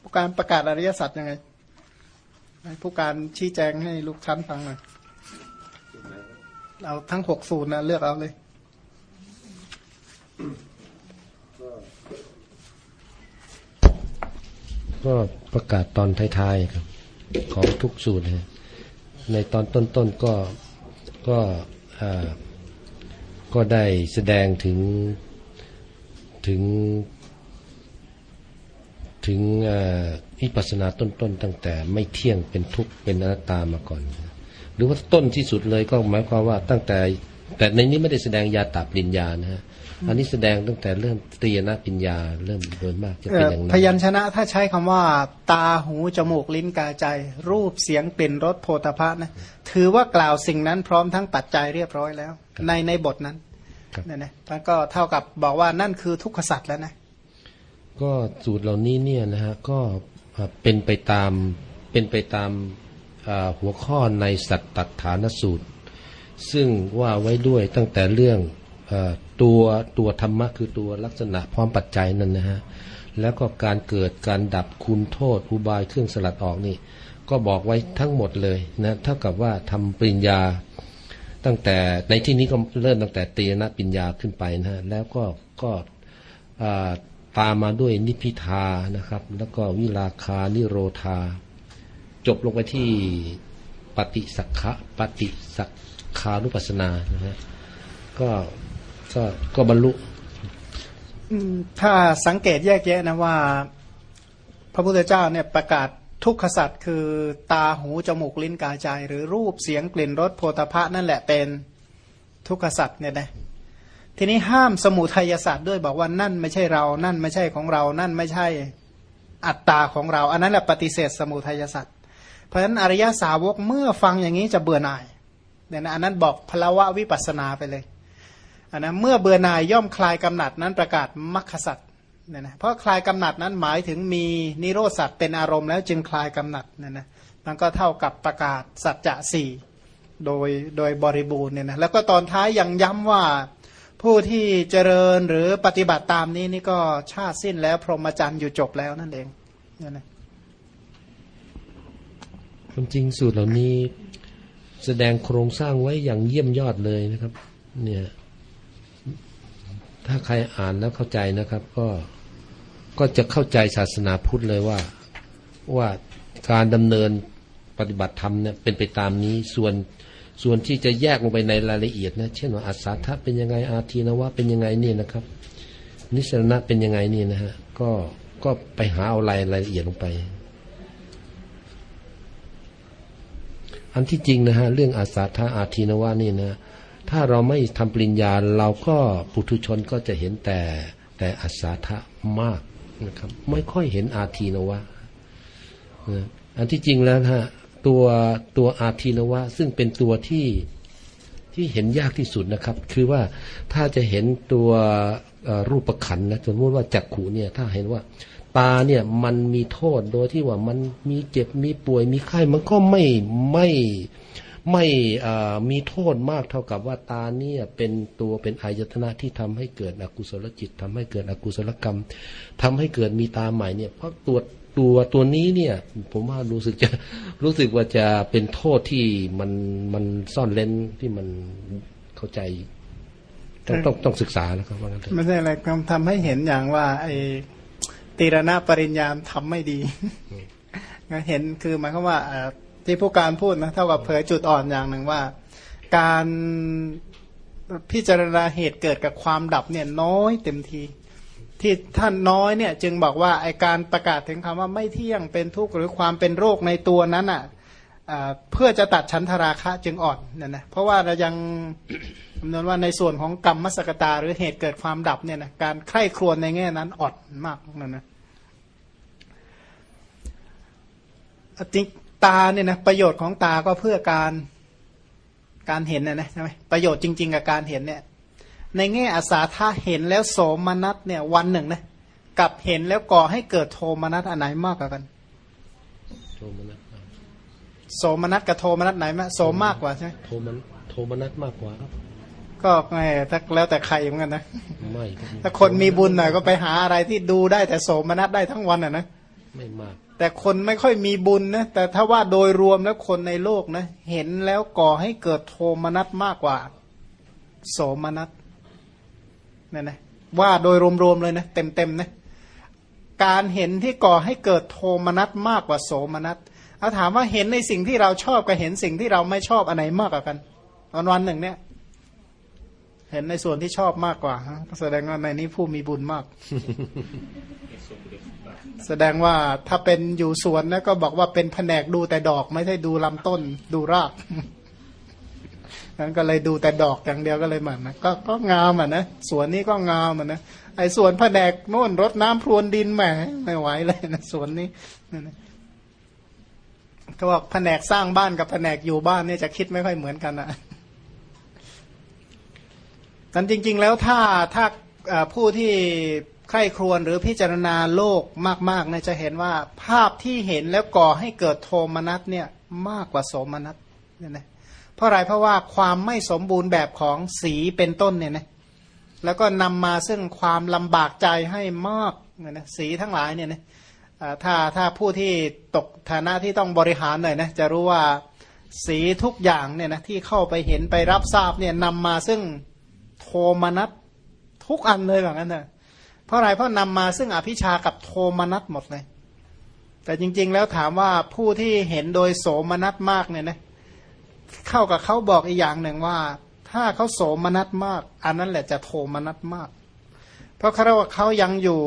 ผู้การประกาศอริยสัจยังไงผู้การชี้แจงให้ลูกชั้นฟังหน่อยเอาทั้งหกสูตรนะเลือกเอาเลยก็ประกาศตอนท้ายๆครับ ของทุกสูตรนะในตอนต้นๆก็ก็ก็ได้แสดงถึงถึง ถึงอ่าวิปัสสนาต้นๆตั้งแต่ไม่เที่ยงเป็นทุกข์เป็นอนัตตามาก่อน หรือว่าต้นที่สุดเลยก็หมายความว่าตั้งแต่ แต่ในนี้ไม่ได้แสดงยาตับปริญญานะฮะอันนี้แสดงตั้งแต่เริ่มตรียนะปัญญาเริ่มโดยมากจะเป็นอย่างนั้พนยัญชนะถ้าใช้คำว่า ตาหูจมูกลิ้นกายใจ รูปเสียงกลิ่นรสโพธาภะนะถือว่ากล่าวสิ่งนั้นพร้อมทั้งปัจจัยเรียบร้อยแล้ว ในในบทนั้นครับเนี่ยนะท่านก็เท่ากับบอกว่านั่นคือทุกขสัตว์แล้วนะ ก็สูตรเหล่านี้เนี่ยนะฮะก็เป็นไปตามเป็นไปตามหัวข้อในสัตตฐานสูตร ซึ่งว่าไว้ด้วยตั้งแต่เรื่องอตัวตัวธรรมะคือตัวลักษณะพร้อมปัจจัยนั่นนะฮะแล้วก็การเกิดการดับคุณโทษอุบายเครื่องสลัดออกนี่ ก็บอกไว้ทั้งหมดเลยนะเท่ากับว่าทำปริญญา ตั้งแต่ในที่นี้ก็เริ่มตั้งแต่ตรีนะปัญญาขึ้นไปนะฮะแล้วก็ก็ ตามมาด้วยนิพพิทานะครับ แล้วก็วิราคานิโรธา จบลงไปที่ปฏิสักขะปฏิสักขานุปัสสนานะฮะก็ก็ก็บรรลุถ้าสังเกตแยกแยะนะว่า พระพุทธเจ้าเนี่ยประกาศทุกขสัตว์คือตาหูจมูกลิ้นกายใจ หรือรูปเสียงกลิ่นรสโพธาภะนั่นแหละเป็นทุกขสัตว์เนี่ยนะ ทีนี้ห้ามสมุทัยศาสตว์ด้วยบอกว่านั่นไม่ใช่เรา นั่นไม่ใช่ของเรา นั่นไม่ใช่อัตตาของเรา อันนั้นแหละปฏิเสธสมุทัยศาสตว์เพราะฉะนั้นอริยสาวกเมื่อฟังอย่างนี้จะเบื่อหน่ายเนี่ยนะอันนั้นบอกพลวะวิปัสนาไปเลยอันนะเมื่อเบื่อหน่ายย่อมคลายกำหนัดนั้นประกาศมรรคสัตว์เนี่ยนะเพราะคลายกำหนัดนั้นหมายถึงมีนิโรธสัตว์เป็นอารมณ์แล้วจึงคลายกำหนัดเนี่ยนะมันก็เท่ากับประกาศสัจจะสี่โดยโดยบริบูรณ์เนี่ยนะแล้วก็ตอนท้ายยังย้ำว่า ผู้ที่เจริญหรือปฏิบัติตามนี้นี่ก็ชาติสิ้นแล้ว พรหมจรรย์อยู่จบแล้วนั่นเองเนี่ยนะความจริงสูตรเหล่านี้แสดงโครงสร้างไว้อย่างเยี่ยมยอดเลยนะครับ เนี่ย ถ้าใครอ่านแล้วเข้าใจนะครับ ก็ก็จะเข้าใจศาสนาพุทธเลยว่าว่าการดำเนินปฏิบัติธรรมเนี่ยเป็นไปตามนี้ส่วน ส่วนที่จะแยกลงไปในรายละเอียดนะเช่นว่าอัศทะเป็นยังไงอาทีนวะเป็นยังไงนี่นะครับ นิสรณะเป็นยังไงนี่นะฮะก็ก็ไปหาเอารายรายละเอียดลงไป อันที่จริงนะฮะเรื่องอาสาทาอาทีนวะนี่นะถ้าเราไม่ทำปริญญาเราก็ปุถุชนก็จะเห็นแต่แต่อาสาทะมากนะครับ ไม่ค่อยเห็นอาทีนวะอันที่จริงแล้วฮะ ตัวตัวอาทีนวะ ซึ่งเป็นตัวที่ที่เห็นยากที่สุดนะครับ คือว่าถ้าจะเห็นตัวรูปขันนะสมมติว่าจักขูเนี่ยถ้าเห็นว่า ตาเนี่ยมันมีโทษโดยที่ว่ามันมีเจ็บมีป่วยมีไข้มันก็ไม่ไม่ไม่อ่ามีโทษมากเท่ากับว่าตาเนี่ยเป็นตัวเป็นอายตนะที่ทำให้เกิดอกุศลจิตทำให้เกิดอกุศลกรรมทำให้เกิดมีตาใหม่เนี่ยเพราะตัวตัวตัวนี้เนี่ย ผมว่ารู้สึกจะรู้สึกว่าจะเป็นโทษที่มันมันซ่อนเล้นที่มันเข้าใจ ต้องต้องต้องศึกษานะครับว่างั้นเถอะไม่ใช่อะไรทำทำให้เห็นอย่างว่า ไอ้ตีรณะปริญญาทำไม่ดีงั้นเห็นคือหมายความว่าเอ่อ ที่ผู้การพูดนะเท่ากับเผยจุดอ่อนอย่างหนึ่งว่า การพิจารณาเหตุเกิดกับความดับเนี่ยน้อยเต็มทีที่ท่านน้อยเนี่ยจึงบอกว่าไอการประกาศถึงคำว่าไม่เที่ยงเป็นทุกข์หรือความเป็นโรคในตัวนั้นอะอ่าเพื่อจะตัดชั้นทราคะจึงอ่อนเนี่ยนะเพราะว่าเรายังคำนวณว่าในส่วนของกรรมมสกตา หรือเหตุเกิดความดับเนี่ยนะการใคร่ครวญในแง่นั้นอ่อนมากนั่นนะจริง ตาเนี่ยนะประโยชน์ของตาก็เพื่อการการเห็นนะนะใช่ไหมประโยชน์จริง ๆ กับการเห็นเนี่ย ในแง่อาสาถ้าเห็นแล้วโสมนัสเนี่ยวันหนึ่งนะกับเห็นแล้วก่อให้เกิดโทมนัสอันไหนมากกว่ากัน โทมนัสโสมนัสกับโทมนัสไหนมากโสมมากกว่าใช่ไหมโทมันโทมนัสมากกว่าครับก็ไงถ้าแล้วแต่ใครเหมือนกันนะไม่ครับถ้าคนมีบุญหน่อยก็ไปหาอะไรที่ดูได้แต่โสมนัสได้ทั้งวันอะนะไม่มาก แต่คนไม่ค่อยมีบุญนะแต่ถ้าว่าโดยรวมแล้วคนในโลกนะเห็นแล้วก่อให้เกิดโทมนัสมากกว่า โสมนัสนี่นนะว่าโดยรวมๆเลยนะเต็มๆนะการเห็นที่ก่อให้เกิดโทมนัสมากกว่าโสมนัสเอาถามว่าเห็นในสิ่งที่เราชอบกับเห็นสิ่งที่เราไม่ชอบอันไหนมากกว่ากันวันวันหนึ่งเนี่ย เห็นในส่วนที่ชอบมากกว่าแสดงว่าในนี้ผู้มีบุญมาก แสดงว่าถ้าเป็นอยู่สวนนะก็บอกว่าเป็นแผนกดูแต่ดอกไม่ใช่ดูลำต้นดูรากนั้นก็เลยดูแต่ดอกอย่างเดียวก็เลยเหมือนนะก็ก็งามอะนะสวนนี้ก็งามอะนะไอ้สวนแผนกโน่นรดน้ำพรวนดินแหมไม่ไหวเลยนะสวนนี้นะเขาบอกแผนกสร้างบ้านกับแผนกอยู่บ้านเนี่ยจะคิดไม่ค่อยเหมือนกันอะกันจริง ๆ แล้วถ้าถ้าผู้ที่ ใคร่ครวญหรือพิจารณาโลกมากๆเนี่ยจะเห็นว่าภาพที่เห็นแล้วก่อให้เกิดโทมนัสเนี่ยมากกว่าโสมนัสเนี่ยนะเพราะอะไรเพราะว่าความไม่สมบูรณ์แบบของสีเป็นต้นเนี่ยนะแล้วก็นำมาซึ่งความลำบากใจให้มากเนี่ยนะสีทั้งหลายเนี่ยนะถ้าถ้าผู้ที่ตกฐานะที่ต้องบริหารหน่อยนะจะรู้ว่าสีทุกอย่างเนี่ยนะที่เข้าไปเห็นไปรับทราบเนี่ยนำมาซึ่งโทมนัสทุกอันเลยแบบนั้นนะ เพราะอะไรเพราะนำมาซึ่งอภิชากับโทมนัสหมดเลย แต่จริง ๆ แล้วถามว่าผู้ที่เห็นโดยโสมนัสมากเนี่ยนะเข้ากับเขาบอกอีกอย่างหนึ่งว่า ถ้าเขาโสมนัสมาก อันนั้นแหละจะโทมนัสมาก เพราะเขาว่าเขายังอยู่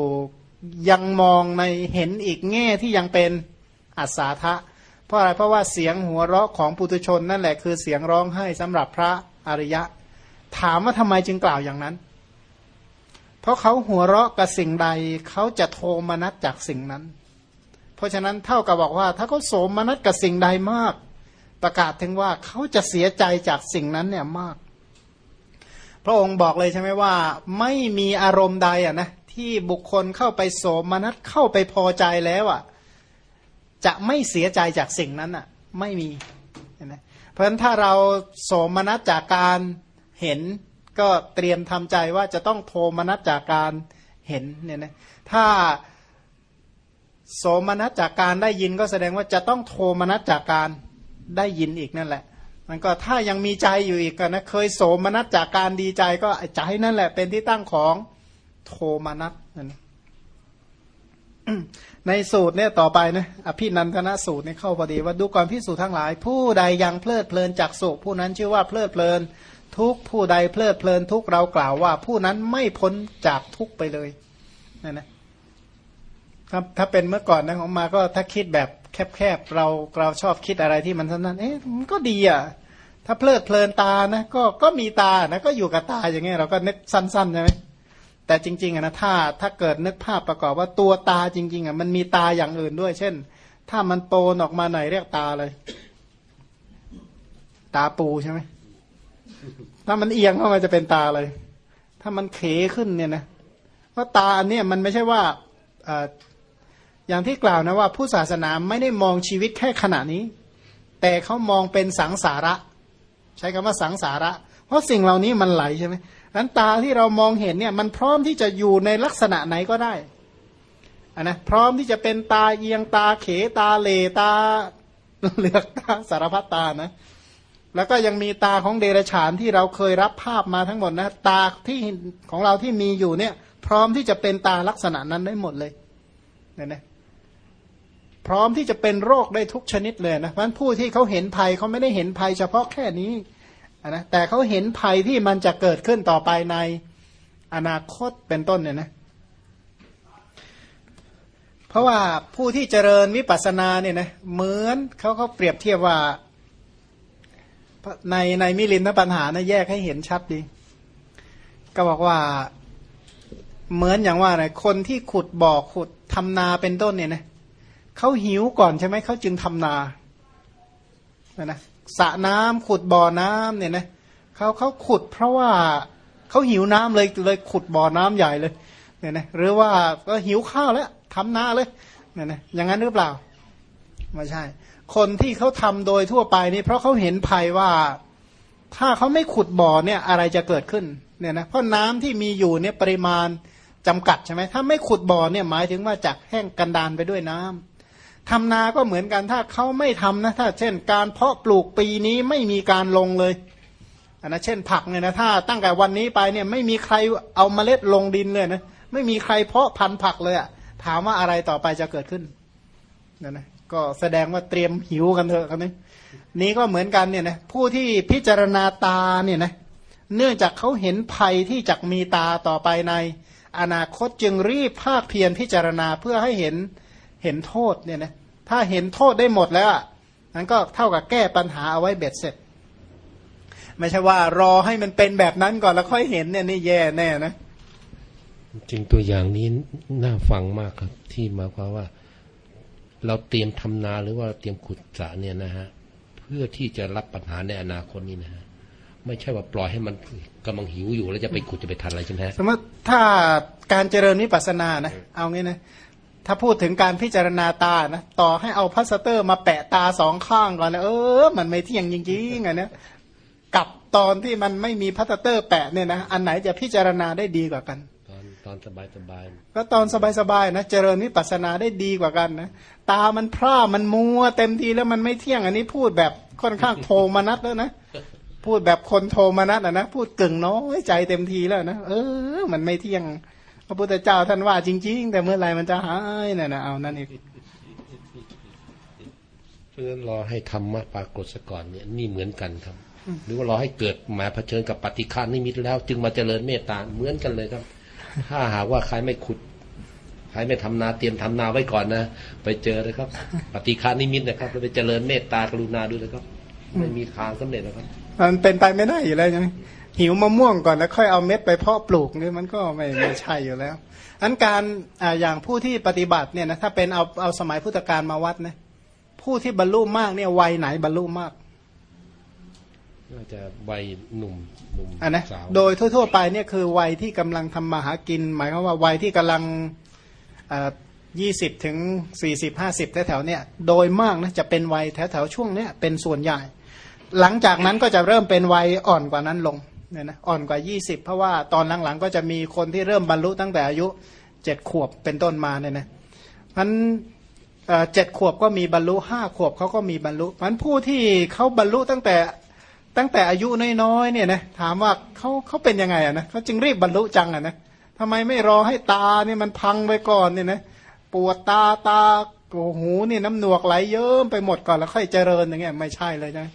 ยังมองในเห็นอีกแง่ที่ยังเป็นอัศาทะเพราะอะไรเพราะว่าเสียงหัวเราะของปุถุชนนั่นแหละคือเสียงร้องไห้สำหรับพระอริยะ ถามว่าทำไมจึงกล่าวอย่างนั้น เพราะเขาหัวเราะกับสิ่งใด เขาจะโทมนัสจากสิ่งนั้น เพราะฉะนั้นเท่ากับบอกว่า ถ้าเขาโสมนัสกับสิ่งใดมาก ประกาศถึงว่าเขาจะเสียใจจากสิ่งนั้นเนี่ยมาก พระองค์บอกเลยใช่ไหมว่า ไม่มีอารมณ์ใดอะนะที่บุคคลเข้าไปโสมนัสเข้าไปพอใจแล้วอะจะไม่เสียใจจากสิ่งนั้นอะ ไม่มีนะเพราะฉะนั้นถ้าเราโสมนัสจากการเห็น ก็เตรียมทำใจว่าจะต้องโทมนัสจากการเห็นเนี่ยนะถ้าโสมนัสจากการได้ยินก็แสดงว่าจะต้องโทมนัสจากการได้ยินอีกนั่นแหละ มันก็ถ้ายังมีใจอยู่อีกนะเคยโสมนัสจากการดีใจก็ใจนั่นแหละ เป็นที่ตั้งของโทมนัสนั่นในสูตรเนี่ยต่อไปนะอภินันทนสูตรเนี่ยเข้าพอดีว่าดูก่อนพิสูจทั้งหลาย ผู้ใดยังเพลิดเพลินจากสุผู้นั้นชื่อว่าเพลิดเพลิน ทุกผู้ใดเพลิดเพลินทุกเรากล่าวว่า ผู้นั้นไม่พ้นจากทุกไปเลยนั่นนะครับถ้าเป็นเมื่อก่อนนะของมาก็ถ้าคิดแบบแคบๆเราเราชอบคิดอะไรที่มันสั้นๆเอ๊ะมันก็ดีอะถ้าเพลิดเพลินตานะก็ก็มีตานะก็อยู่กับตาอย่างเงี้ยเราก็นึกสั้นๆใช่ไหมแต่จริงๆนะถ้าถ้าเกิดนึกภาพประกอบว่าตัวตาจริง ๆอะมันมีตาอย่างอื่นด้วย เช่น ถ้ามันโตนออกมาไหนเรียกตาเลย ตาปูใช่ไหม ถ้ามันเอียงเข้ามาจะเป็นตาอะไร ถ้ามันเขขึ้นเนี่ยนะว่าตาอันนี้มันไม่ใช่ว่าอย่างที่กล่าวนะว่า ผู้ศาสนาไม่ได้มองชีวิตแค่ขณะนี้ แต่เขามองเป็นสังสาระ ใช้คำว่าสังสาระ เพราะสิ่งเหล่านี้มันไหลใช่ไหมนั้นตาที่เรามองเห็นเนี่ยมันพร้อมที่จะอยู่ในลักษณะไหนก็ได้อันนะพร้อมที่จะเป็นตาเอียงตาเขตาเลตาเหลือกตาสารพัดตานะ แล้วก็ยังมีตาของเดรฉานที่เราเคยรับภาพมาทั้งหมดนะ ตาที่ของเราที่มีอยู่เนี่ย พร้อมที่จะเป็นตาลักษณะนั้นได้หมดเลยเนี่ยนะพร้อมที่จะเป็นโรคได้ทุกชนิดเลยนะเพราะผู้ที่เขาเห็นภัยเขาไม่ได้เห็นภัยเฉพาะแค่นี้นะแต่เขาเห็นภัยที่มันจะเกิดขึ้นต่อไปในอนาคตเป็นต้นเนี่ยนะเพราะว่าผู้ที่เจริญวิปัสสนาเนี่ยนะเหมือนเขาเขาเปรียบเทียบว่า ในในมิลินทปัญหานะแยกให้เห็นชัดดี ก็บอกว่าเหมือนอย่างว่าอะไรคนที่ขุดบ่อขุดทำนาเป็นต้นเนี่ยนะเขาหิวก่อนใช่ไหมเขาจึงทำนานะสระน้ำขุดบ่อน้ำเนี่ยนะเขาเขาขุดเพราะว่าเขาหิวน้ำเลยเลยขุดบ่อน้ำใหญ่เลยเนี่ยนะหรือว่าก็หิวข้าวแล้วทำนาเลยเนี่ยนะอย่างนั้นหรือเปล่าไม่ใช่ คนที่เขาทำโดยทั่วไปนี่เพราะเขาเห็นภัยว่าถ้าเขาไม่ขุดบ่อเนี่ยอะไรจะเกิดขึ้นเนี่ยนะเพราะน้ำที่มีอยู่เนี่ยปริมาณจำกัดใช่ไหมถ้าไม่ขุดบ่อเนี่ยหมายถึงว่าจากแห้งกันดานไปด้วยน้ำทำนาก็เหมือนกันถ้าเขาไม่ทำนะถ้า เช่น การเพาะปลูกปีนี้ไม่มีการลงเลยอันนะเช่นผักเนี่ยนะถ้าตั้งแต่วันนี้ไปเนี่ยไม่มีใครเอาเมล็ดลงดินเลยนะไม่มีใครเพาะพันธุ์ผักเลยอะถามว่าอะไรต่อไปจะเกิดขึ้นนั่นนะ ก็แสดงว่าเตรียมหิวกันเถอะครับนี่นี้ก็เหมือนกันเนี่ยนะผู้ที่พิจารณาตาเนี่ยนะเนื่องจากเขาเห็นภัยที่จะมีตาต่อไปใน อนาคตจึงรีบภาคเพียรพิจารณาเพื่อให้เห็นเห็นโทษเนี่ยนะถ้าเห็นโทษได้หมดแล้วนั้นก็เท่ากับแก้ปัญหาเอาไว้เบ็ดเสร็จ ไม่ใช่ว่ารอให้มันเป็นแบบนั้นก่อนแล้วค่อยเห็นเนี่ยนี่แย่แน่นะจริงตัวอย่างนี้น่าฟังมากครับ ที่หมายความว่า เราเตรียมทำนาหรือว่าเตรียมขุดสระเนี่ยนะฮะเพื่อที่จะรับปัญหาในอนาคตนี้นะฮะไม่ใช่ว่าปล่อยให้มันกำลังหิวอยู่แล้วจะไปขุดจะไปทันอะไรใช่ไหมสมมติถ้าการเจริญวิปัสสนานะเอางี้นะถ้าพูดถึงการพิจารณาตานะต่อให้เอาพลาสเตอร์มาแปะตาสองข้างก่อนนะเออ มันไม่เที่ยงจริงๆอะนะกับตอนที่มันไม่มีพลาสเตอร์แปะเนี่ยนะอันไหนจะพิจารณาได้ดีกว่ากัน ตอนตอนสบายสบายก็ตอนสบายๆนะเจริญวิปัสสนาได้ดีกว่ากันนะตามันพร่ามันมัวเต็มทีแล้วมันไม่เที่ยงอันนี้พูดแบบค่อนข้างโทมนัสแล้วนะพูดแบบคนโทมนัสอะนะพูดกึ่งน้อยใจเต็มทีแล้วนะเออ มันไม่เที่ยง พระพุทธเจ้าท่านว่าจริง ๆ แต่เมื่อไหร่มันจะหายน่ะนะเอานั่นเองเพราะฉะนั้นรอให้ธรรมะปรากฏซะก่อนเนี่ยนี่เหมือนกันครับ หรือว่ารอให้เกิดมาเผชิญกับปฏิฆานิมิตแล้ว จึงมาเจริญเมตตาเหมือนกันเลยครับ ถ้าหากว่าใครไม่ขุดใครไม่ทำนาเตรียมทำนาไว้ก่อนนะไปเจอเลยครับ ปฏิฆานิมิตนะครับแล้วไปเจริญเมตตากรุณาดูเลยครับไม่มีทางสำเร็จนะครับ มันเป็นไปไม่ได้อยู่แล้วใช่ไหมหิวมะม่วงก่อนแล้วค่อยเอาเม็ดไปเพาะปลูกนี่มันก็ไม่ไม่ใช่อยู่แล้วอันการออย่างผู้ที่ปฏิบัติเนี่ยนะถ้าเป็นเอาเอาสมัยพุทธกาลมาวัดนะผู้ที่บรรลุมากเนี่ยวัยไหนบรรลุมาก น่าจะวัยหนุ่มหนุ่มอะนะสาวโดยทั่ว ๆ ไปเนี่ยคือวัยที่กำลังทำมาหากิน หมายความว่าวัยที่กำลังยี่สิบถึงสี่สิบห้าสิบแถวๆเนี่ยโดยมากนะจะเป็นวัยแถวๆช่วงเนี้ยเป็นส่วนใหญ่ หลังจากนั้นก็จะเริ่มเป็นวัยอ่อนกว่านั้นลงเนี่ยนะอ่อนกว่า 20 เพราะว่าตอนหลังๆ ก็จะมีคนที่เริ่มบรรลุตั้งแต่อายุเจ็ดขวบเป็นต้นมาเนี่ยนะมันเจ็ดขวบก็มีบรรลุห้าขวบเขาก็มีบรรลุมันผู้ที่เขาบรรลุตั้งแต่ ตั้งแต่อายุน้อยๆเนี่ยนะถามว่าเขาเขาเป็นยังไงอะนะเขาจึงรีบบรรลุจังอะนะทำไมไม่รอให้ตาเนี่ยมันพังไปก่อนเนี่ยนะปวดตาตาโอ้หูนี่น้ำหนวกไหลเยิ้มไปหมดก่อนแล้วค่อยเจริญอย่างเงี้ยไม่ใช่เลยนะ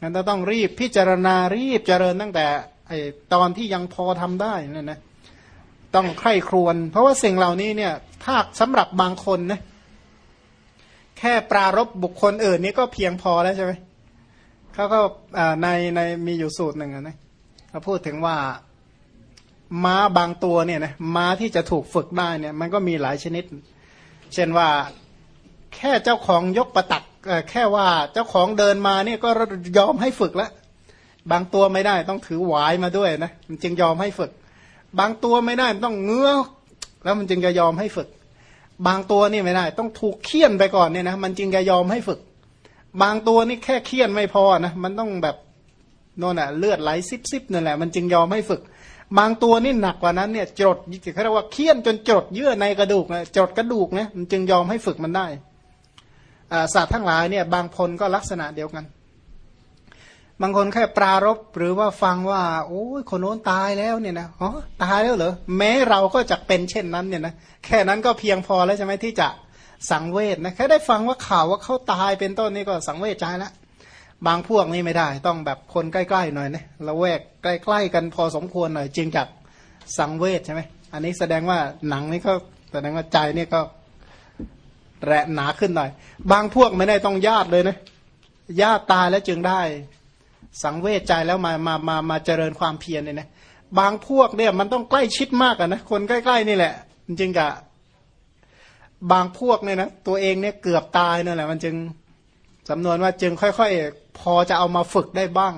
งั้นเราต้องรีบพิจารณารีบเจริญตั้งแต่ไอตอนที่ยังพอทำได้นั่นนะต้องใคร่ครวญเพราะว่าสิ่งเหล่านี้เนี่ยถ้าสำหรับบางคนนะแค่ปรารบบุคคลอื่นนี่ก็เพียงพอแล้วใช่ไหม เขาก็ในในมีอยู่สูตรหนึ่งนะเขาพูดถึงว่าม้าบางตัวเนี่ยนะม้าที่จะถูกฝึกได้เนี่ยมันก็มีหลายชนิด เช่นว่าแค่เจ้าของยกประตักแค่ว่าเจ้าของเดินมาเนี่ยก็ยอมให้ฝึกแล้วบางตัวไม่ได้ต้องถือหวายมาด้วยนะมันจึงยอมให้ฝึก บางตัวไม่ได้ต้องเงื้อแล้วมันจึงจะยอมให้ฝึก บางตัวนี่ไม่ได้ ต้องถูกเคี่ยนไปก่อนเนี่ยนะมันจึงจะยอมให้ฝึก บางตัวนี่แค่เคี่ยนไม่พอนะมันต้องแบบโน่นอะเลือดไหลซิบซิบนั่นแหละมันจึงยอมให้ฝึก บางตัวนี่หนักกว่านั้นเนี่ยจดเขาเรียกว่าเคี่ยนจนจดเยื่อในกระดูกนะจดกระดูกนะมันจึงยอมให้ฝึกมันได้สัตว์ทั้งหลายเนี่ยบางคนก็ลักษณะเดียวกัน บางคนแค่ปรารบหรือว่าฟังว่า โอ้ยคนโน้นตายแล้วเนี่ยนะอ๋อตายแล้วเหรอแม้เราก็จะเป็นเช่นนั้นเนี่ยนะแค่นั้นก็เพียงพอแล้วใช่ไหมที่จะ สังเวชนะแค่ได้ฟังว่าข่าวว่าเขาตายเป็นต้นนี่ก็สังเวชใจล้วบางพวกนี่ไม่ได้ ต้องแบบคนใกล้ๆหน่อยนะละแวกใกล้ๆกันพอสมควรหน่อย จึงจะสังเวชใช่ไหมอันนี้แสดงว่าหนังนี่ก็แสดงว่าใจนี่ก็แระหนาขึ้นหน่อย บางพวกไม่ได้ต้องญาติเลยนะญาติตายแล้วจึงได้ สังเวชใจแล้วมามามามาเจริญความเพียรเนี่ยนะบางพวกเนี่ยมันต้องใกล้ชิดมากอะนะคนใกล้ ๆ นี่แหละจริงๆกะ บางพวกเนี่ยนะตัวเองเนี่ยเกือบตายนั่นแหละมันจึงสำนวนว่าจึงค่อยๆ พอจะเอามาฝึกได้บ้าง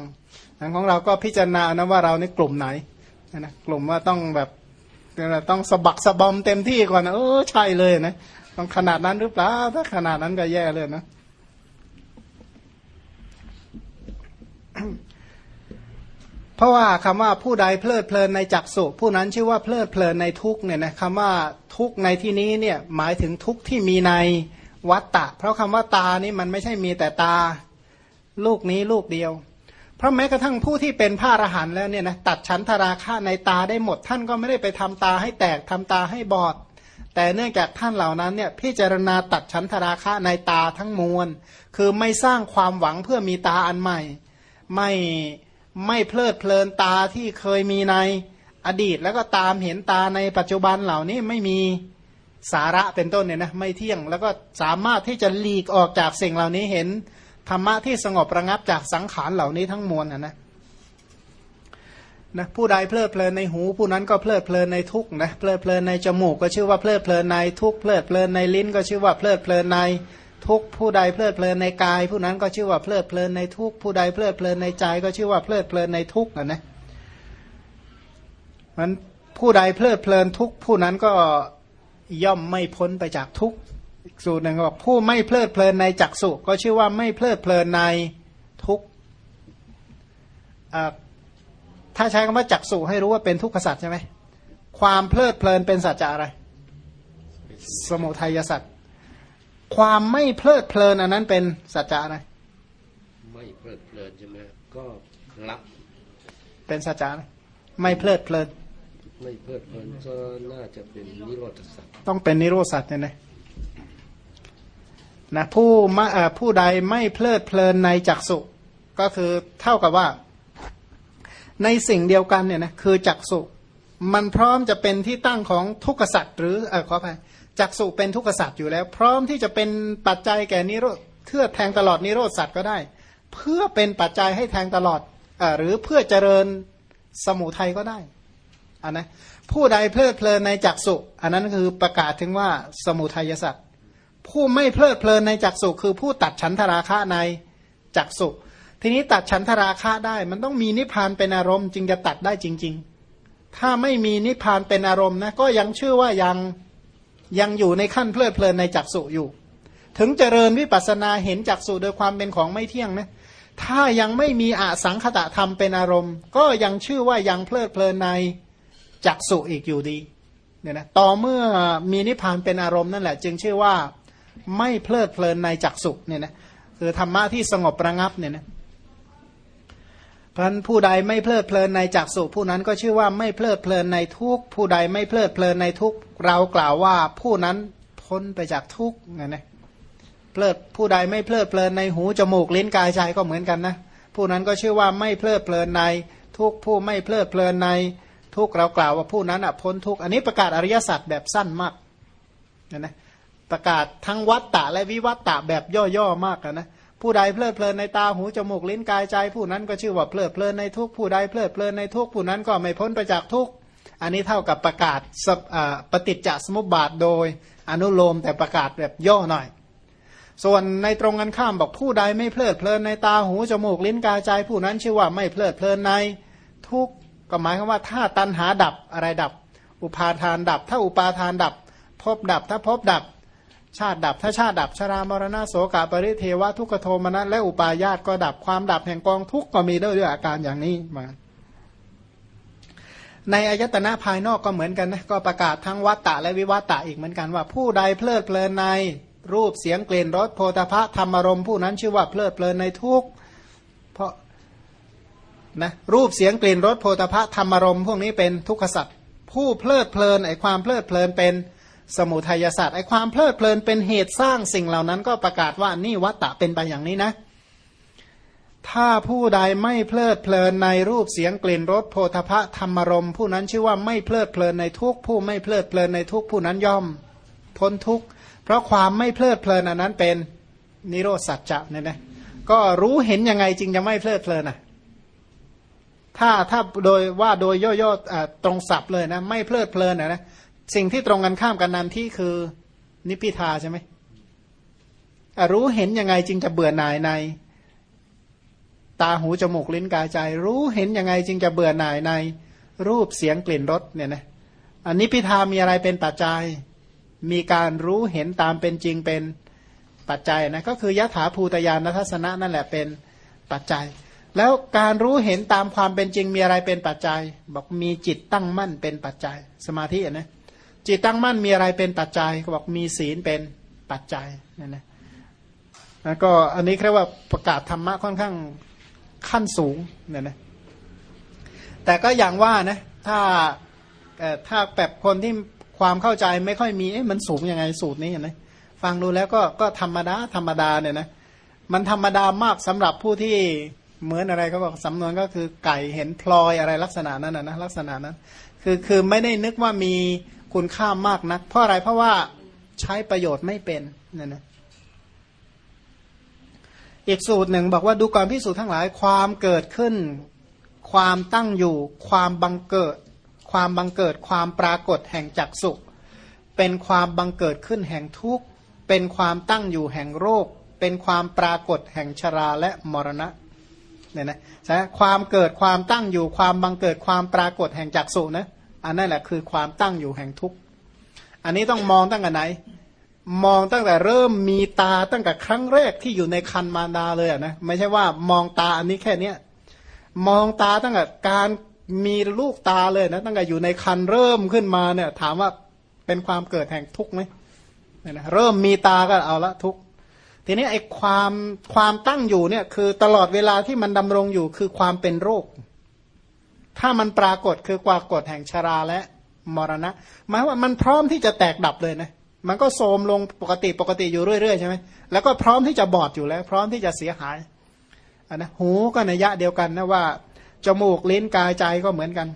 ของเราก็พิจารณานะว่าเราในกลุ่มไหนนะกลุ่มว่าต้องแบบต้องสะบักสะบอมเต็มที่ก่อนนะเออใช่เลยนะต้องขนาดนั้นหรือเปล่าถ้าขนาดนั้นก็แย่เลยนะ เพราะว่าคำว่าผู้ใดเพลิดเพลินในจักสุผู้นั้นชื่อว่าเพลิดเพลินในทุกเนี่ยนะคำว่าทุกในที่นี้เนี่ยหมายถึงทุกที่มีในวัตตะ เพราะคำว่าตานี่มันไม่ใช่มีแต่ตาลูกนี้ลูกเดียว เพราะแม้กระทั่งผู้ที่เป็นพระอรหันต์แล้วเนี่ยนะตัดชั้นทราคะในตาได้หมด ท่านก็ไม่ได้ไปทำตาให้แตกทำตาให้บอด แต่เนื่องจากท่านเหล่านั้นเนี่ยพิจารณาตัดชั้นทราคะในตาทั้งมวล คือไม่สร้างความหวังเพื่อมีตาอันใหม่ ไม่ ไม่เพลิดเพลินตาที่เคยมีในอดีตแล้วก็ตามเห็นตาในปัจจุบันเหล่านี้ไม่มีสาระเป็นต้นเนี่ยนะไม่เที่ยงแล้วก็สามารถที่จะหลีกออกจากสิ่งเหล่านี้เห็นธรรมะที่สงบระงับจากสังขารเหล่านี้ทั้งมวลนะนะนะผู้ใดเพลิดเพลินในหูผู้นั้นก็เพลิดเพลินในทุกนะเพลิดเพลินในจมูกก็ชื่อว่าเพลิดเพลินในทุกเพลิดเพลินในลิ้นก็ชื่อว่าเพลิดเพลินใน ทุกผู้ใดเพลิดเพลินในกาย ผู้นั้นก็ชื่อว่าเพลิดเพลินในทุกผู้ใดเพลิดเพลินในใจ ก็ชื่อว่าเพลิดเพลินในทุกนะนะมันผู้ใดเพลิดเพลินทุกผู้นั้นก็ย่อมไม่พ้นไปจากทุกสูตรหนึ่งบอกผู้ไม่เพลิดเพลินในจักสุก็ชื่อว่าไม่เพลิดเพลินในทุกถ้าใช้คำว่าจักสุให้รู้ว่าเป็นทุกขสัตว์ใช่ไหมความเพลิดเพลินเป็นสัจจะอะไร สมุทัยสัตว์ ความไม่เพลิดเพลินอันนั้นเป็นสัจจะอะไรไม่เพลิดเพลินใช่ไหมก็ละเป็นสัจจะไม่เพลิดเพลิน ไม่เพลิดเพลินก็น่าจะเป็นนิโรธสัจต้องเป็นนิโรธสัจเนี่ยนะนะผู้มาผู้ใดไม่เพลิดเพลินในจักสุก็คือเท่ากับว่า ในสิ่งเดียวกันเนี่ยนะคือจักสุมันพร้อมจะเป็นที่ตั้งของทุกขสัตว์หรือเออขออภัย จักสุเป็นทุกขสัตว์อยู่แล้ว พร้อมที่จะเป็นปัจจัยแก่นิโรธเพื่อแทงตลอดนิโรธสัตว์ก็ได้ เพื่อเป็นปัจจัยให้แทงตลอดอหรือเพื่อเจริญสมุทัยก็ได้อันนะผู้ใดเพลิดเพลินในจักสุอันนั้นคือประกาศถึงว่าสมุทัยสัตว์ผู้ไม่เพลิดเพลินในจักสุคือผู้ตัดฉันทราคะในจักสุทีนี้ตัดฉันทราคะได้ มันต้องมีนิพพานเป็นอารมณ์จึงจะตัดได้จริง ๆ ถ้าไม่มีนิพพานเป็นอารมณ์นะก็ยังชื่อว่ายัง ยังอยู่ในขั้นเพลิดเพลินในจักสุอยู่ ถึงเจริญวิปัสนาเห็นจักสุโดยความเป็นของไม่เที่ยงนะถ้ายังไม่มีอสังขตะธรรมเป็นอารมณ์ ก็ยังชื่อว่ายังเพลิดเพลินในจักสุอีกอยู่ดีเนี่ยนะต่อเมื่อมีนิพพานเป็นอารมณ์นั่นแหละ จึงชื่อว่าไม่เพลิดเพลินในจักสุเนี่ยนะคือธรรมะที่สงบระงับเนี่ยนะ พันผู้ใดไม่เพลิดเพลินในจักสุผู้นั้นก็ชื่อว่าไม่เพลิดเพลินในทุกผู้ใดไม่เพลิดเพลินในทุกเรากล่าวว่าผู้นั้นพ้นไปจากทุกนะนะเพลิดผู้ใดไม่เพลิดเพลินในหูจมูกลิ้นกายใจก็เหมือนกันนะผู้นั้นก็ชื่อว่าไม่เพลิดเพลินในทุกผู้ไม่เพลิดเพลินในทุกเรากล่าวว่าผู้นั้นอะพ้นทุกอันนี้ประกาศอริยสัจแบบสั้นมากนะนะประกาศทั้งวัตตะและวิวัตตะแบบย่อๆมากนะ ผู้ใดเพลิดเพลินในตาหูจมูกลิ้นกายใจผู้นั้นก็ชื่อว่าเพลิดเพลินในทุกผู้ใดเพลิดเพลินในทุกผู้นั้นก็ไม่พ้นไปจากทุกอันนี้เท่ากับประกาศปฏิจจสมุปบาทโดย อนุโลมแต่ประกาศแบบย่อหน่อย ส่วนในตรงกันข้ามบอกผู้ใดไม่เพลิดเพลินในตาหูจมูกลิ้นกายใจผู้นั้นชื่อว่าไม่เพลิดเพลินในทุกก็หมายความว่าถ้าตันหาดับอะไรดับ อุปาทานดับ ถ้าอุปาทานดับพบดับถ้าพบดับ ชาติดับ ถ้าชาติดับชรามรณะโสกาปริเทวะทุกขโทมนัสและอุปาญาตก็ดับความดับแห่งกองทุกข์ก็มีด้วยด้วยอาการอย่างนี้มาในอายตนะภายนอกก็เหมือนกันนะก็ประกาศทั้งวัตตะและวิวัตตะอีกเหมือนกันว่า ผู้ใดเพลิดเพลินในรูปเสียงกลิ่นรสโพธพะธรรมารมผู้นั้นชื่อว่าเพลิดเพลินในทุกเพราะนะรูปเสียงกลิ่นรสโพธพะธรรมารมพวกนี้เป็นทุกขสัตว์ผู้เพลิดเพลินไอความเพลิดเพลินเป็น สมุทัยศาสตร์ไอความเพลิดเพลินเป็นเหตุสร้างสิ่งเหล่านั้น ก็ประกาศว่านี่วัตตะเป็นไปอย่างนี้นะ ถ้าผู้ใดไม่เพลิดเพลินในรูปเสียงกลิ่นรสโพธพะธรรมรมผู้นั้นชื่อว่าไม่เพลิดเพลินในทุกผู้ไม่เพลิดเพลินในทุกผู้นั้นย่อม พ้นทุกเพราะความไม่เพลิดเพลินอันนั้นเป็นนิโรธสัจจะเนี่ยนะก็รู้เห็นยังไงจึงจะไม่เพลิดเพลินอะถ้าถ้าโดยว่าโดยย่อๆตรงศัพท์เลยนะ ไม่เพลิดเพลินนะ สิ่งที่ตรงกันข้ามกันนั้นที่คือนิพิทาใช่ไหมรู้เห็นยังไงจึงจะเบื่อหน่ายใน ตาหูจมูกลิ้นกายใจ รู้เห็นยังไงจึงจะเบื่อหน่ายใน รูปเสียงกลิ่นรสเนี่ยนะอันนี้พิธามีอะไรเป็นปัจจัย มีการรู้เห็นตามเป็นจริงเป็นปัจจัยนะก็คือยถาภูตยานทัศนะนั่นแหละเป็นปัจจัย แล้วการรู้เห็นตามความเป็นจริงมีอะไรเป็นปัจจัย บอกมีจิตตั้งมั่นเป็นปัจจัย สมาธิอะนะ จิตตั้งมั่นมีอะไรเป็นปัจจัยก็บอกมีศีลเป็นปัจจัยนั่นนะแล้วก็อันนี้เรียกว่าประกาศธรรมะค่อนข้างขั้นสูงเนี่ยนะแต่ก็อย่างว่านะถ้าถ้าแบบคนที่ความเข้าใจไม่ค่อยมีเอ๊ะมันสูงยังไงสูตรนี้เห็นไหมฟังดูแล้วก็ก็ธรรมดาธรรมดาเนี่ยนะมันธรรมดามากสำหรับผู้ที่เหมือนอะไรเขาบอกสำนวนก็คือไก่เห็นพลอยอะไรลักษณะนั้นนะลักษณะนั้น คือคือไม่ได้นึกว่ามี คุณค่ามากนัก เพราะอะไรเพราะว่าใช้ประโยชน์ไม่เป็นนี่ยนะอีกสูตรหนึ่งบอกว่าดูก่อนพิสูจน์ทั้งหลายความเกิดขึ้น ความตั้งอยู่ ความบังเกิด ความบังเกิด ความปรากฏแห่งจักสุข เป็นความบังเกิดขึ้นแห่งทุกข์ เป็นความตั้งอยู่แห่งโรค เป็นความปรากฏแห่งชราและมรณะเนี่ยนะใช่ความเกิดความตั้งอยู่ ความบังเกิดความปรากฏแห่งจักสุนะ อันนั่นแหละคือความตั้งอยู่แห่งทุกข์อันนี้ต้องมองตั้งแต่ไหน มองตั้งแต่เริ่มมีตาตั้งแต่ครั้งแรกที่อยู่ในคันมารดาเลยนะไม่ใช่ว่ามองตาอันนี้แค่เนี้ยมองตาตั้งแต่การมีลูกตาเลยนะตั้งแต่อยู่ในคันเริ่มขึ้นมาเนี่ย ถามว่าเป็นความเกิดแห่งทุกข์ไหมเนี่ยนะเริ่มมีตาก็เอาละทุกข์ทีนี้ไอ้ความความตั้งอยู่เนี่ยคือตลอดเวลาที่มันดำรงอยู่คือความเป็นโรค ถ้ามันปรากฏคือควากฏแห่งชราและมรณะหมายว่ามันพร้อมที่จะแตกดับเลยนะมันก็โทมลงปกติปกติอยู่เรื่อยๆใช่ไหมแล้วก็พร้อมที่จะบอดอยู่แล้ว พร้อมที่จะเสียหายอันนะหูก็ในยะเดียวกันนะว่าจมูกลิ้นกายใจก็เหมือนกัน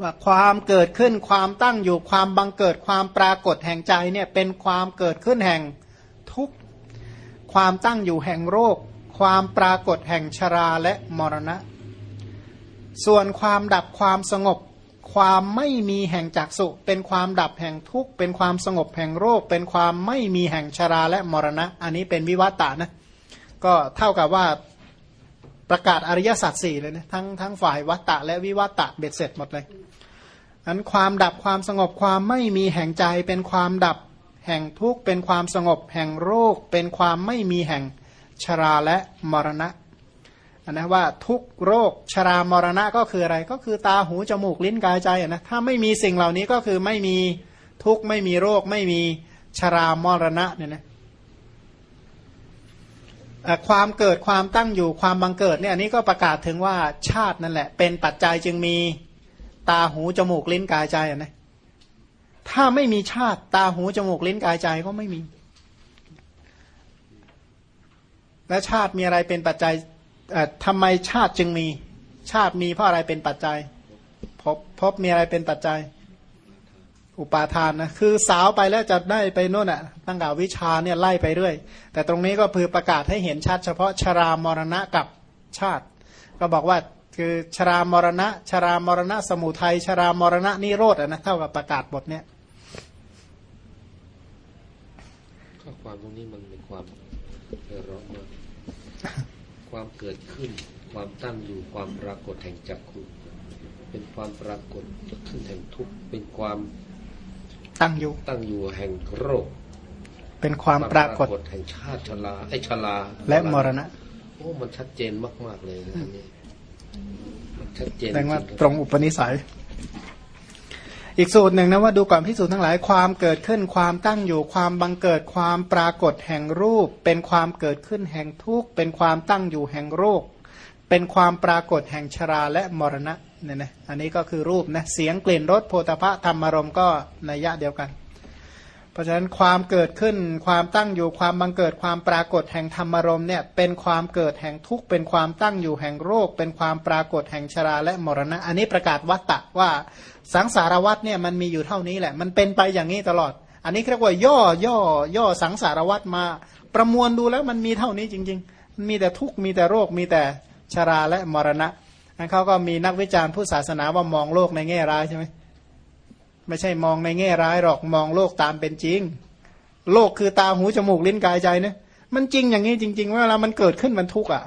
ว่าความเกิดขึ้นความตั้งอยู่ความบังเกิดความปรากฏแห่งใจเนี่ยเป็นความเกิดขึ้นแห่งทุกความตั้งอยู่แห่งโรค ความปรากฏแห่งชราและมรณะ ส่วนความดับความสงบ ความไม่มีแห่งจักสุเป็นความดับแห่งทุกข์เป็นความสงบแห่งโรค เป็นความไม่มีแห่งชราและมรณะ อันนี้เป็นวิวัตตานะ ก็เท่ากับว่าประกาศอริยสัจสี่เลยนะทั้งทั้งฝ่ายวัตตะและวิวัตตะเบ็ดเสร็จหมดเลยอันความดับความสงบความไม่มีแห่งใจเป็นความดับแห่งทุกข์เป็นความสงบแห่งโรค เป็นความไม่มีแห่งชราและมรณะ นะว่าทุกโรคชรามรณะก็คืออะไร ก็คือตาหูจมูกลิ้นกายใจนะถ้าไม่มีสิ่งเหล่านี้ก็คือไม่มีทุกไม่มีโรค ไม่มีชรามรณะเนี่ยนะความเกิดความตั้งอยู่ความบังเกิดเนี่ยอันนี้ก็ประกาศถึงว่าชาตินั่นแหละ เป็นปัจจัยจึงมีตาหูจมูกลิ้นกายใจนะถ้าไม่มีชาติตาหูจมูกลิ้นกายใจก็ไม่มี และชาติมีอะไรเป็นปัจจัย ทำไมชาติจึงมี ชาติมีเพราะอะไรเป็นปัจจัยพบพบมีอะไรเป็นปัจจัย อุปาทานนะคือสาวไปแล้วจะได้ไปโน่นอะ ตั้งแต่วิชาเนี่ยไล่ไปเรื่อย แต่ตรงนี้ก็คือประกาศให้เห็นชัดเฉพาะชรามรณะกับชาติ ก็บอกว่าคือชรามรณะ ชรามรณะ สมุทัยชรามรณะนิโรธนะเท่ากับประกาศบทเนี้ยข้อความตรงนี้มันเป็นความเร้อนมาก ความเกิดขึ้น ความตั้งอยู่ความปรากฏแห่งจักขุเป็นความปรากฏขึ้นแห่งทุกข์เป็นความตั้งอยู่ตั้งอยู่แห่งโรค เป็นความปรากฏแห่งชาติชราไอชราและมรณะโอ้มันชัดเจนมาก ๆ เลยอันนี้ชัดเจนแสดงว่าตรงอุปนิสัย อีกสูตรหนึ่งนะว่าดูก่อนพิสูจน์ทั้งหลายความเกิดขึ้น ความตั้งอยู่ความบังเกิดความปรากฏแห่งรูป เป็นความเกิดขึ้นแห่งทุกข์เป็นความตั้งอยู่แห่งโรค เป็นความปรากฏแห่งชราและมรณะเนี่ยนะอันนี้ก็คือรูปนะเสียงกลิ่นรสโพธพะธรรมารมก็ในยะเดียวกัน เพราะฉะนั้นความเกิดขึ้น ความตั้งอยู่ความบังเกิดความปรากฏแห่งธรรมารมเนี่ยเป็นความเกิดแห่งทุกข์เป็นความตั้งอยู่แห่งโรค เป็นความปรากฏแห่งชราและมรณะ อันนี้ประกาศวัตตะว่า สังสารวัตเนี่ยมันมีอยู่เท่านี้แหละ มันเป็นไปอย่างนี้ตลอด อันนี้เรียกว่าย่อย่อย่อสังสารวัตมา ประมวลดูแล้วมันมีเท่านี้จริง ๆ มันมีแต่ทุกข์มีแต่โรคมีแต่ชราและมรณะอันเขาก็มีนักวิจารณ์ผู้ศาสนาว่ามองโลกในแง่ร้ายใช่ไหมไม่ใช่มองในแง่ร้ายหรอกมองโลกตามเป็นจริง โลกคือตาหูจมูกลิ้นกายใจเนี่ยมันจริงอย่างนี้จริง ๆ เวลามันเกิดขึ้นมันทุกข์อะ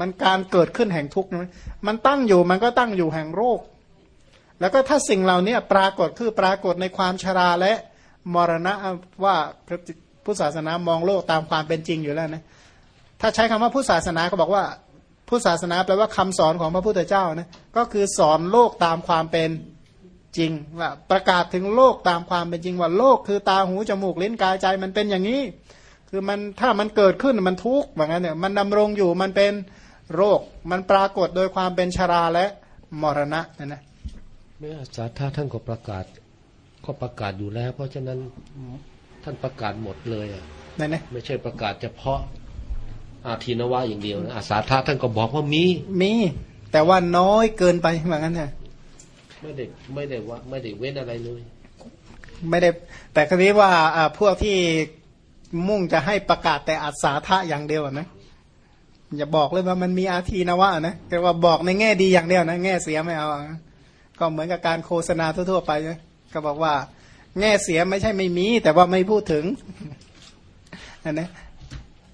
มันการเกิดขึ้นแห่งทุกข์มันตั้งอยู่มันก็ตั้งอยู่แห่งโรค แล้วก็ถ้าสิ่งเหล่านี้ปรากฏคือปรากฏในความชราและมรณะว่าพุทธศาสนามองโลกตามความเป็นจริงอยู่แล้วนะถ้าใช้คำว่าพุทธศาสนาก็บอกว่าพุทธศาสนาแปลว่าคำสอนของพระพุทธเจ้านะก็คือสอนโลกตามความเป็นจริงว่าประกาศถึงโลกตามความเป็นจริงว่าโลกคือตาหูจมูกลิ้นกายใจมันเป็นอย่างนี้ คือมันถ้ามันเกิดขึ้นมันทุกข์แบบนั้นเนี่ยมันดำรงอยู่มันเป็นโรค มันปรากฏโดยความเป็นชราและมรณะนะนะ ม่อาสาท่าท่านก็ประกาศ ก็ประกาศอยู่แล้ว เพราะฉะนั้นท่านประกาศหมดเลยอะนั่นนะไม่ใช่ประกาศเฉพาะอาทีนวะอย่างเดียวนะอาสาท่าท่านก็บอกว่ามี มี แต่ว่าน้อยเกินไปแบบนั้นเนี่ยไม่ได้ไม่ได้ว่าไม่ได้เว้นอะไรเลย ไม่ได้ แต่คราวนี้ว่าอ่าพวกที่มุ่งจะให้ประกาศแต่อัศาธะอย่างเดียวอะนะอย่าบอกเลยว่ามันมีอาทีนวะนะแต่ว่าบอกในแง่ดีอย่างเดียวนะ แง่เสียไม่เอาอะ ก็เหมือนกับการโฆษณาทั่วๆไปนะก็บอกว่า แง่เสียไม่ใช่ไม่มี แต่ว่าไม่พูดถึงอันนะ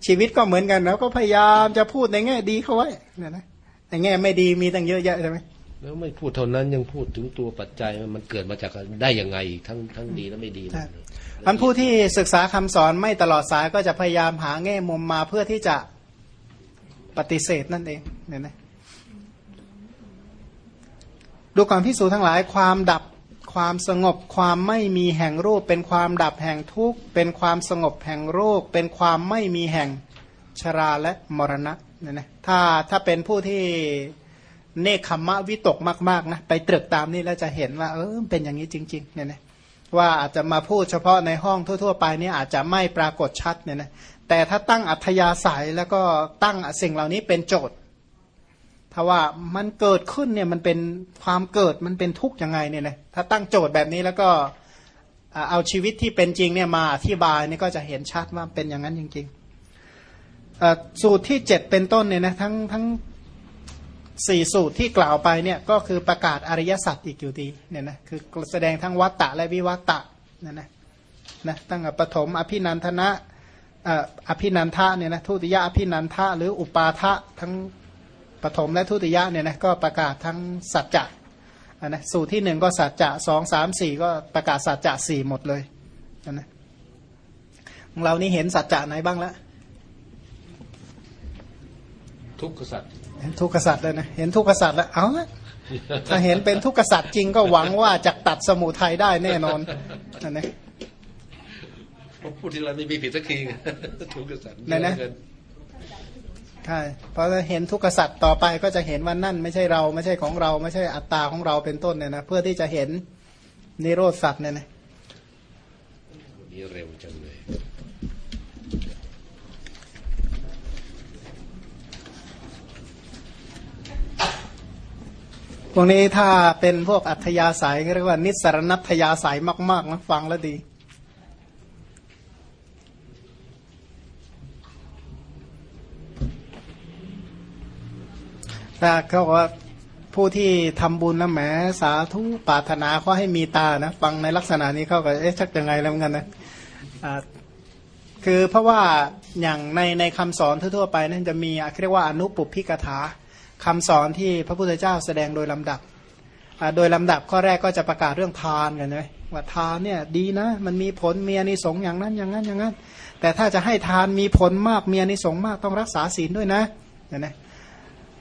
ชีวิตก็เหมือนกันแล้วก็พยายามจะพูดในแง่ดีเขาไว้นะนะในแง่ไม่ดีมีตั้งเยอะแยะใช่ไหมแล้วไม่พูดเท่านั้นยังพูดถึงตัวปัจจัยว่ามันเกิดมาจากได้ยังไงอีกทั้งทั้งดีและไม่ดีใช่นะมันผู้ที่ศึกษาคำสอนไม่ตลอดสายก็จะพยายามหาแง่มุมมาเพื่อที่จะปฏิเสธนั่นเองเนี่ยนะ ดูก่อนพิสูจทั้งหลายความดับความสงบความไม่มีแห่งรูป เป็นความดับแห่งทุกข์เป็นความสงบแห่งโรค เป็นความไม่มีแห่งชราและมรณะเนี่ยนะถ้าถ้าเป็นผู้ที่เนคขมะวิตกมากๆนะไปตรึกตามนี้แล้วจะเห็นว่าเออเป็นอย่างนี้จริง ๆ เนี่ยนะว่าอาจจะมาพูดเฉพาะในห้องทั่ว ๆ ไปนี่อาจจะไม่ปรากฏชัดเนี่ยนะแต่ถ้าตั้งอัธยาศัยแล้วก็ตั้งสิ่งเหล่านี้เป็นโจทย์ ถ้าว่ามันเกิดขึ้นเนี่ยมันเป็นความเกิดมันเป็นทุกข์ยังไงเนี่ยนะถ้าตั้งโจทย์แบบนี้แล้วก็เอาชีวิตที่เป็นจริงเนี่ยมาอธิบายนี่ก็จะเห็นชัดว่าเป็นอย่างนั้นจริงๆสูตรที่เจ็ดเป็นต้นเนี่ยนะทั้งทั้งสี่สูตรที่กล่าวไปเนี่ยก็คือประกาศอริยสัจอีกอยู่ดีเนี่ยนะคือแสดงทั้งวัตตะและวิวัตตะเนี่ยนะนะตั้งแต่ปฐมอภินันทนะอภินันทะเนี่ยนะทุติยะอภินันทะหรืออุปาทะทั้ง ปฐมและทุติยะเนี่ยนะก็ประกาศทั้งสัจจะอะนะสูตรที่หนึ่งก็สัจจะสองสามสี่ก็ประกาศสัจจะสี่หมดเลยอะนะของเรานี่เห็นสัจจะไหนบ้างแล้วทุกข์กษัตริย์เห็นทุกขสัตว์แล้วนะเห็นทุกขสัตว์แล้วเอาละถ้าเห็นเป็นทุกขสัตว์จริงก็หวังว่าจะตัดสมุทัยได้แน่นอนนั่นนะผมพูดที่ไรไม่มีผิดสักทีทุกข์กษัตริย์ไหนนะเยอเกิ ใช่เพราะเห็นทุกขสัตว์ต่อไปก็จะเห็นว่านั่นไม่ใช่เราไม่ใช่ของเรา ไม่ใช่อัตตาของเราเป็นต้นเนี่ยนะเพื่อที่จะเห็นนิโรธสัตว์เนี่ยนะนนี้เร็วจังเลยพวกนี้ถ้าเป็นพวกอัธยาศัยเรียกว่านิสรณัตยาศัยมากๆนะฟังแล้วดี ถ้าเขาบอกว่าผู้ที่ทำบุญนะแหมสาธุปรารถนาเขาให้มีตานะฟังในลักษณะนี้เขาก็เอ๊ะชักยังไงแล้วเหมือนกันนะคือเพราะว่าอย่างในในคำสอนทั่วๆไปนั่นจะมีเรียกว่าอนุปุพพิกถาคำสอนที่พระพุทธเจ้าแสดงโดยลำดับ โดยลำดับข้อแรกก็จะประกาศเรื่องทานกันเลยว่าทานเนี่ยดีนะ มันมีผลมีอนิสงส์อย่างนั้นอย่างนั้นอย่างนั้น แต่ถ้าจะให้ทานมีผลมากมีอนิสงส์มากต้องรักษาศีลด้วยนะเห็นไหม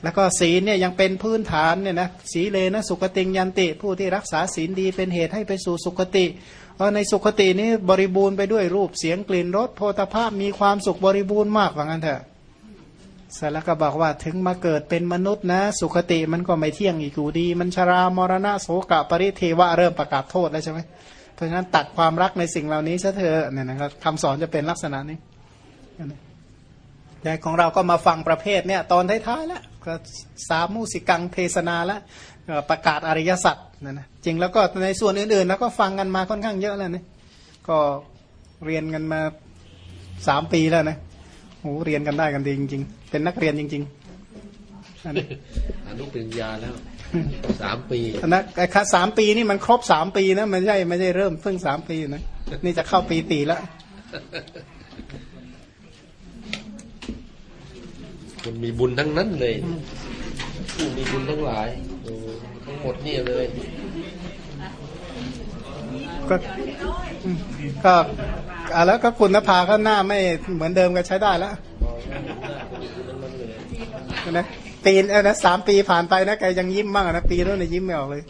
แล้วก็ศีลเนี่ยยังเป็นพื้นฐานเนี่ยนะสีเลนะสุขติงยันติ ผู้ที่รักษาศีลดีเป็นเหตุให้ไปสู่สุขติเพราะในสุขตินี้บริบูรณ์ไปด้วยรูปเสียงกลิ่นรสโพธภาพมีความสุขบริบูรณ์มากว่างั้นเถอะเสร็จแล้วก็บอกว่าถึงมาเกิดเป็นมนุษย์นะ สุขติมันก็ไม่เที่ยงอีกอยู่ดี มันชรามรณะโสกะปริเทวะเริ่มประกาศโทษแล้วใช่ไหมเพราะฉะนั้นตัดความรักในสิ่งเหล่านี้ซะเถอะเนี่ยนะครับคำสอนจะเป็นลักษณะนี้แต่ของเราก็มาฟังประเภทเนี่ย ตอนท้ายๆแล้ว ก็สามมุสิกังเทศนาแล้วก็ประกาศอริยสัจนะนะจริงแล้วก็ในส่วนอื่นๆ แล้วก็ฟังกันมาค่อนข้างเยอะแล้วนะก็เรียนกันมาสามปีแล้วนะโหเรียนกันได้กันดีจริง ๆ เป็นนักเรียนจริงๆอันนี้อนุปริญญาแล้วสามปีอันนะไอ้ค่าสามปีนี่มันครบสามปีนะมันไม่ใช่ไม่ใช่เริ่มเพิ่งสามปีนะนี่จะเข้าปีตีแล้ว คนมีบุญทั้งนั้นเลย ผู้มีบุญทั้งหลายโอ้ทั้งหมดนี่เลย ก็อืมก็อะแล้วก็คุณนภาก็หน้าไม่เหมือนเดิมก็ใช้ได้แล้วมองหน้าคนอื่นทั้งนั้นเลยใช่ไหมปีนเออนะสามปีผ่านไปนะแกยังยิ้มบ้างอะนะปีนู้นนะยิ้มไม่ออกเลย